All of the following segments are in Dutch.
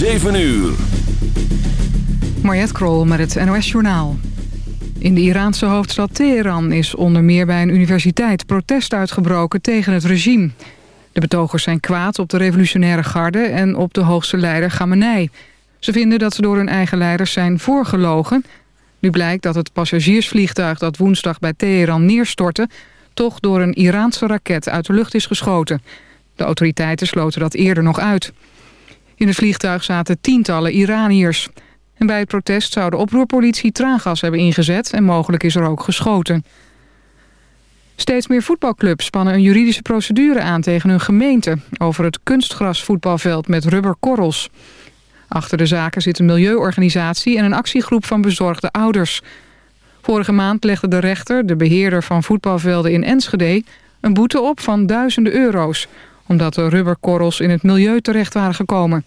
7 uur. Mariette Krol met het NOS Journaal. In de Iraanse hoofdstad Teheran is onder meer bij een universiteit protest uitgebroken tegen het regime. De betogers zijn kwaad op de revolutionaire garde en op de hoogste leider Khamenei. Ze vinden dat ze door hun eigen leiders zijn voorgelogen. Nu blijkt dat het passagiersvliegtuig dat woensdag bij Teheran neerstortte... toch door een Iraanse raket uit de lucht is geschoten. De autoriteiten sloten dat eerder nog uit. In het vliegtuig zaten tientallen Iraniërs. En bij het protest zou de oproerpolitie traangas hebben ingezet... en mogelijk is er ook geschoten. Steeds meer voetbalclubs spannen een juridische procedure aan tegen hun gemeente... over het kunstgrasvoetbalveld met rubberkorrels. Achter de zaken zit een milieuorganisatie en een actiegroep van bezorgde ouders. Vorige maand legde de rechter, de beheerder van voetbalvelden in Enschede... een boete op van duizenden euro's... omdat de rubberkorrels in het milieu terecht waren gekomen.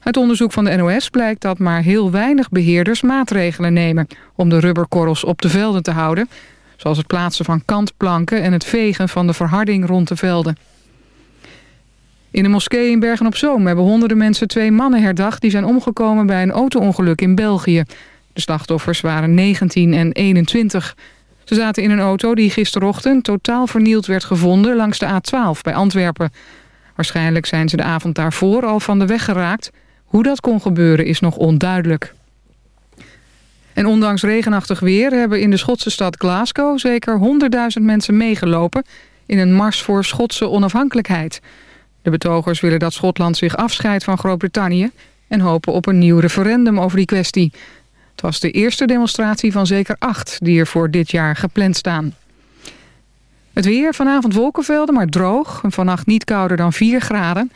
Uit onderzoek van de NOS blijkt dat maar heel weinig beheerders maatregelen nemen... om de rubberkorrels op de velden te houden... zoals het plaatsen van kantplanken en het vegen van de verharding rond de velden. In een moskee in Bergen-op-Zoom hebben honderden mensen twee mannen herdacht... die zijn omgekomen bij een auto-ongeluk in België. De slachtoffers waren 19 en 21. Ze zaten in een auto die gisterochtend totaal vernield werd gevonden... langs de A12 bij Antwerpen. Waarschijnlijk zijn ze de avond daarvoor al van de weg geraakt. Hoe dat kon gebeuren is nog onduidelijk. En ondanks regenachtig weer hebben in de Schotse stad Glasgow... zeker 100.000 mensen meegelopen in een mars voor Schotse onafhankelijkheid... De betogers willen dat Schotland zich afscheidt van Groot-Brittannië... en hopen op een nieuw referendum over die kwestie. Het was de eerste demonstratie van zeker acht die er voor dit jaar gepland staan. Het weer, vanavond wolkenvelden, maar droog. Vannacht niet kouder dan 4 graden.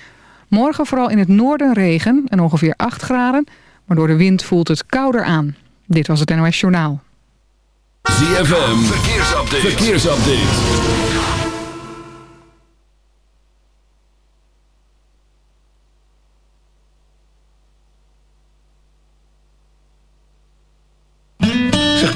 Morgen vooral in het noorden regen en ongeveer 8 graden. Maar door de wind voelt het kouder aan. Dit was het NOS Journaal. ZFM, verkeersupdate. verkeersupdate.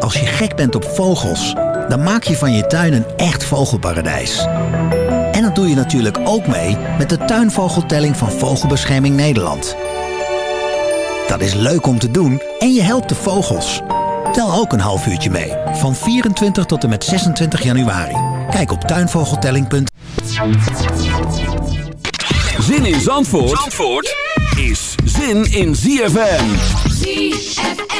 Als je gek bent op vogels, dan maak je van je tuin een echt vogelparadijs. En dat doe je natuurlijk ook mee met de tuinvogeltelling van Vogelbescherming Nederland. Dat is leuk om te doen en je helpt de vogels. Tel ook een half uurtje mee, van 24 tot en met 26 januari. Kijk op tuinvogeltelling.nl Zin in Zandvoort, Zandvoort is zin in ZFM. ZFM.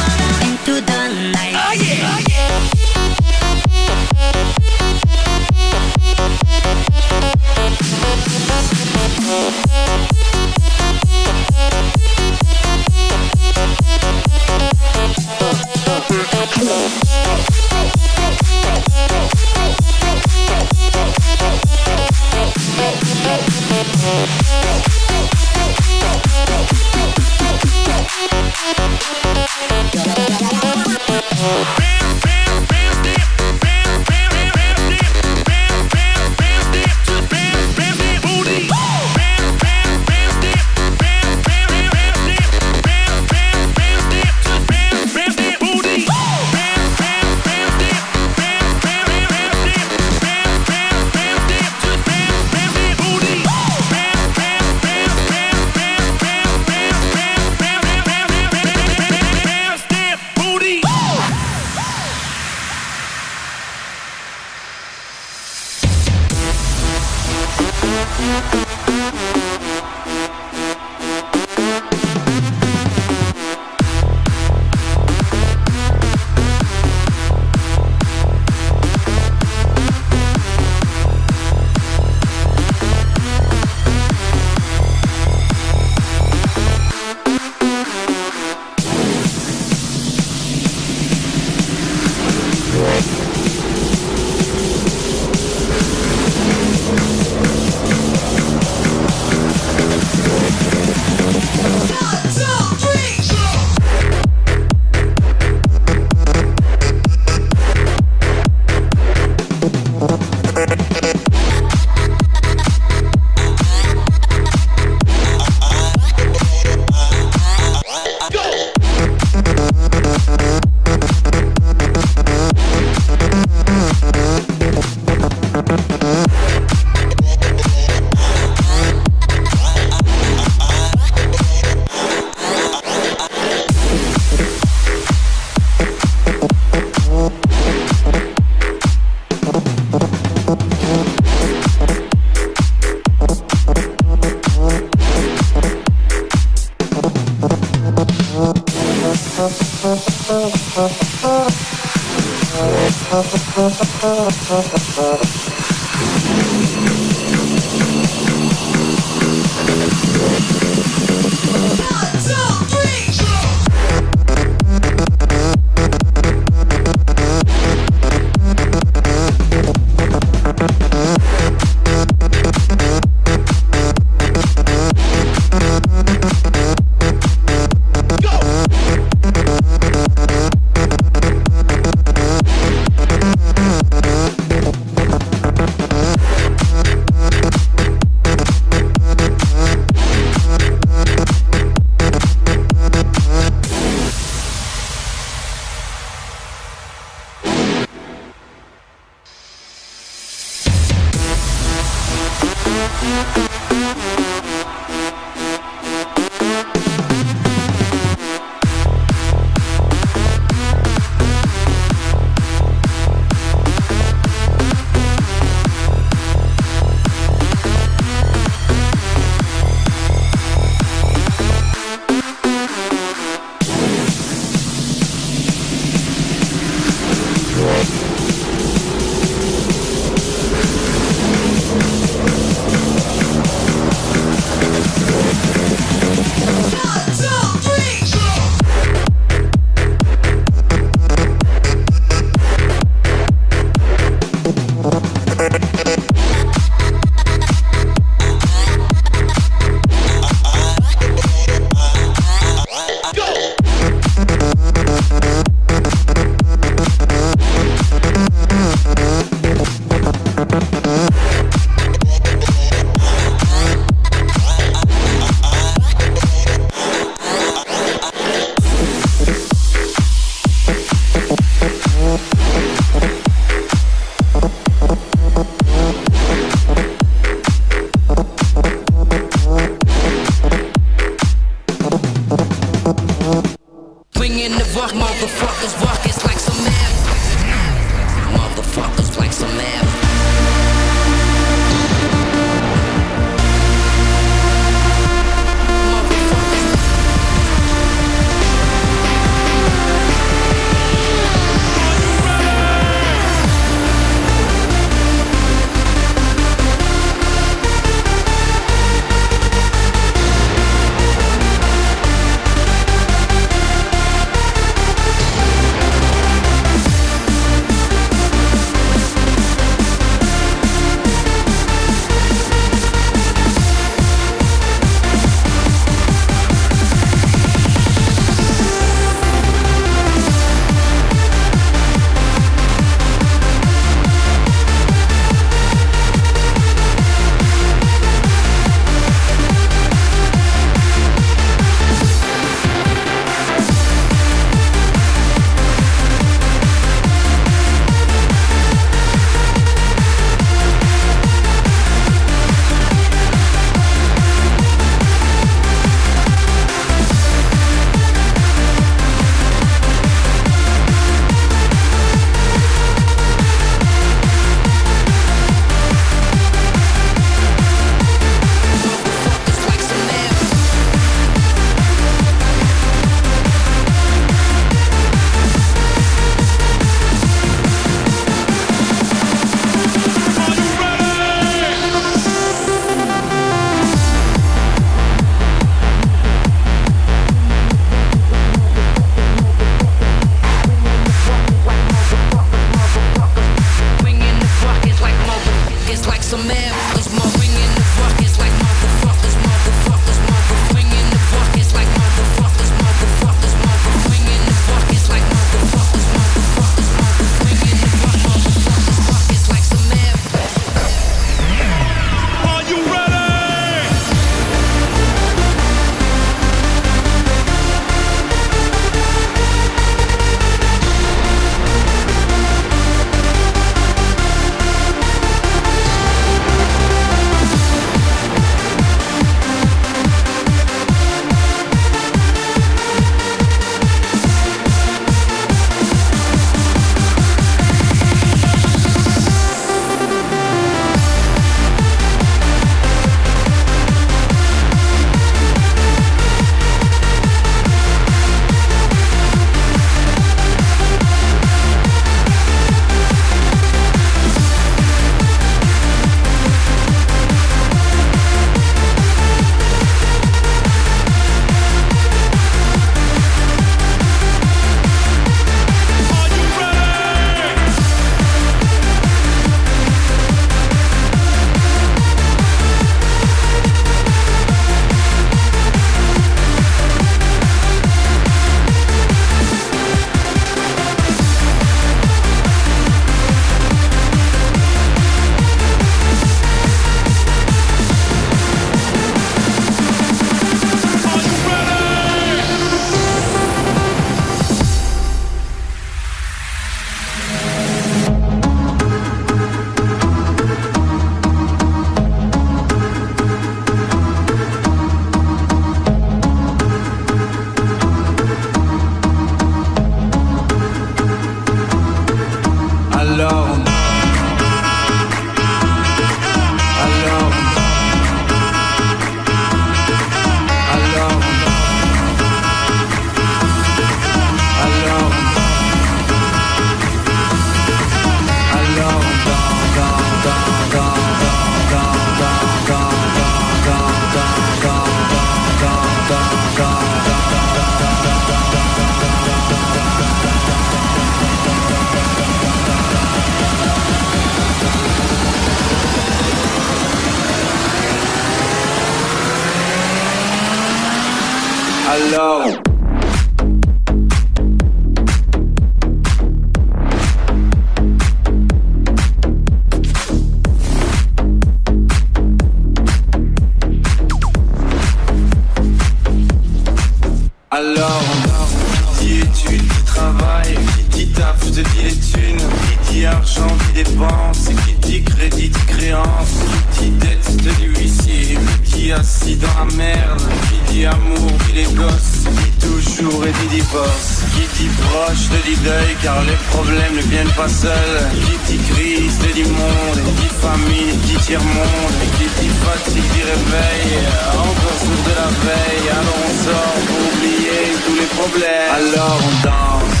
Qui dit proche, te dit deuil, car les problèmes ne viennent pas seuls, qui dit crise, te dit monde, qui dit famille, qui dit tiers-monde, qui dit fatigue, dit réveil, encore sourd de la veille, alors on sort pour oublier tous les problèmes. Alors on danse.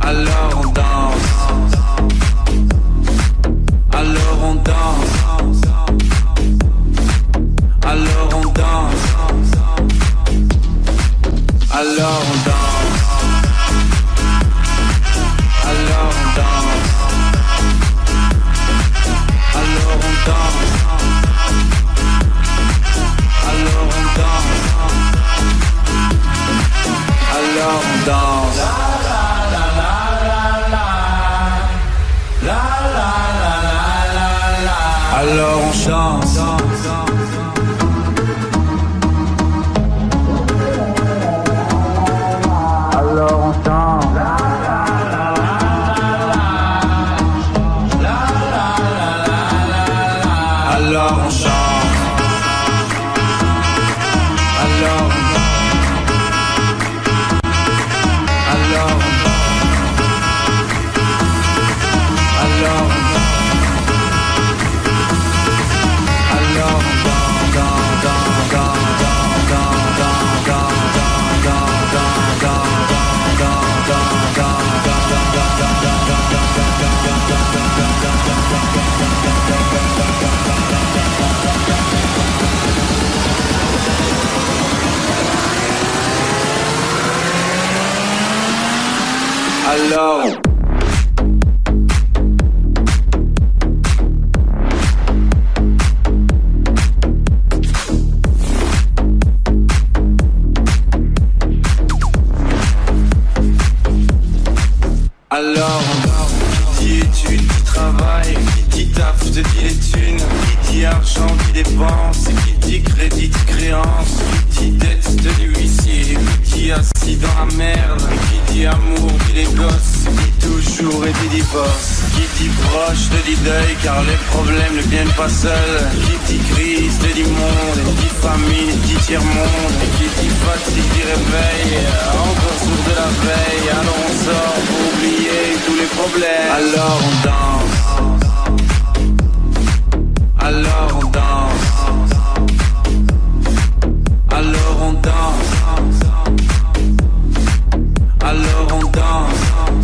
Alors on danse. Alors on danse. Alors on danse. Alors on danse. Alors on danse. Alors on danse. Alors on danse. Alors on danse. Alors on chante. Hello. Proche te dit deuil Car les problèmes ne viennent pas seuls. Qui dit crise te dit monde Et dit famine dit tiers-monde. Qui dit fatigue dit réveil. Encore sourd de la veille Alors on sort pour oublier tous les problèmes. Alors on danse. Alors on danse. Alors on danse. Alors on danse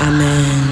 Amen.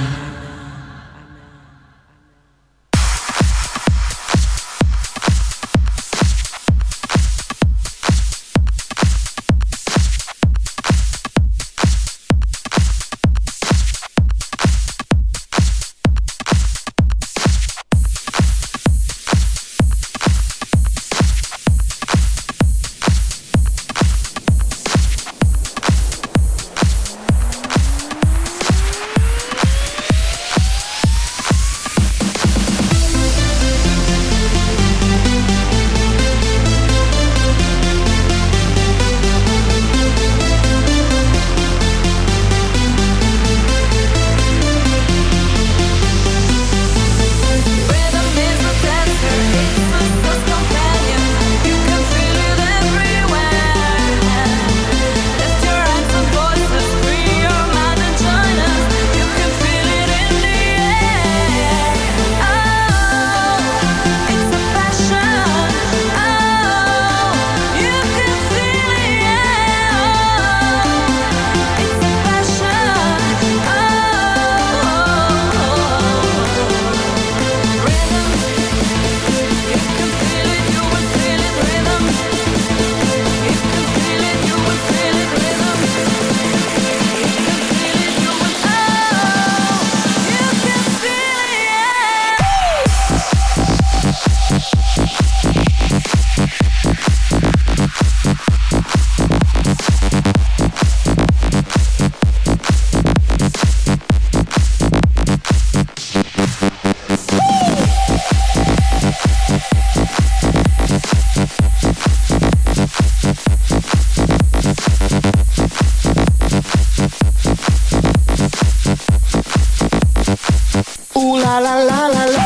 Ooh la la la la la.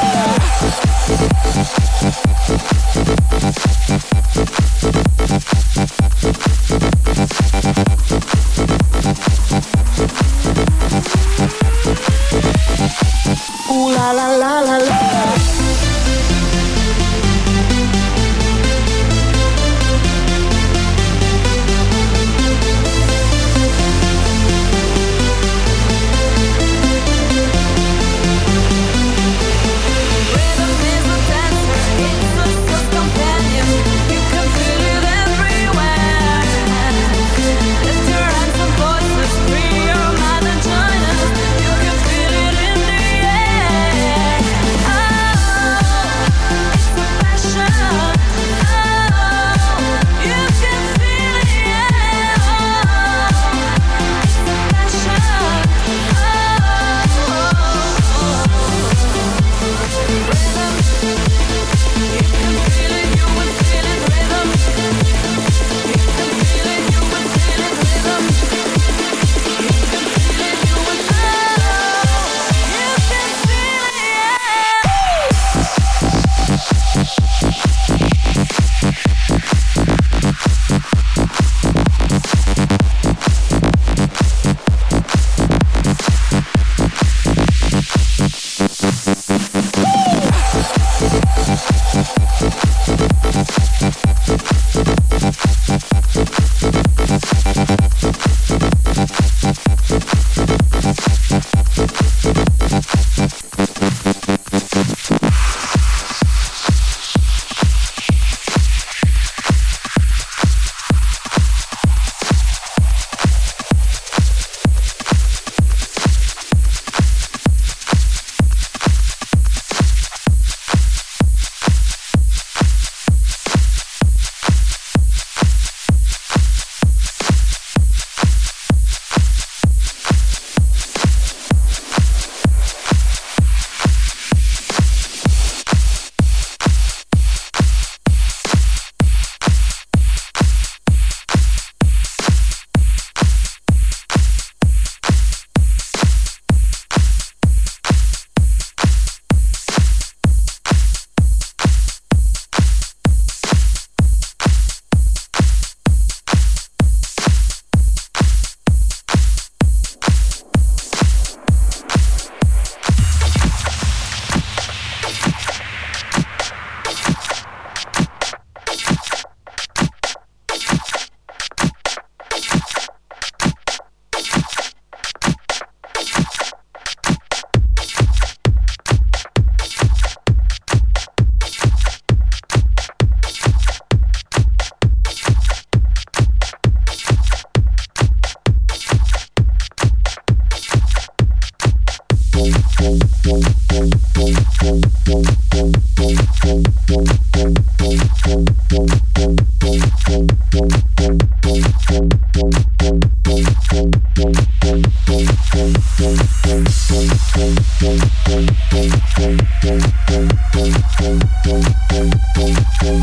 You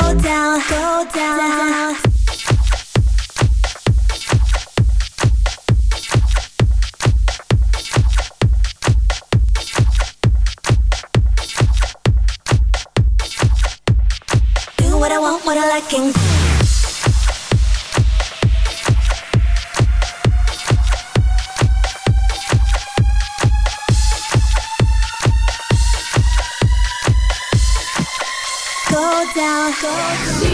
go down, go down. what I want, what I like, and go.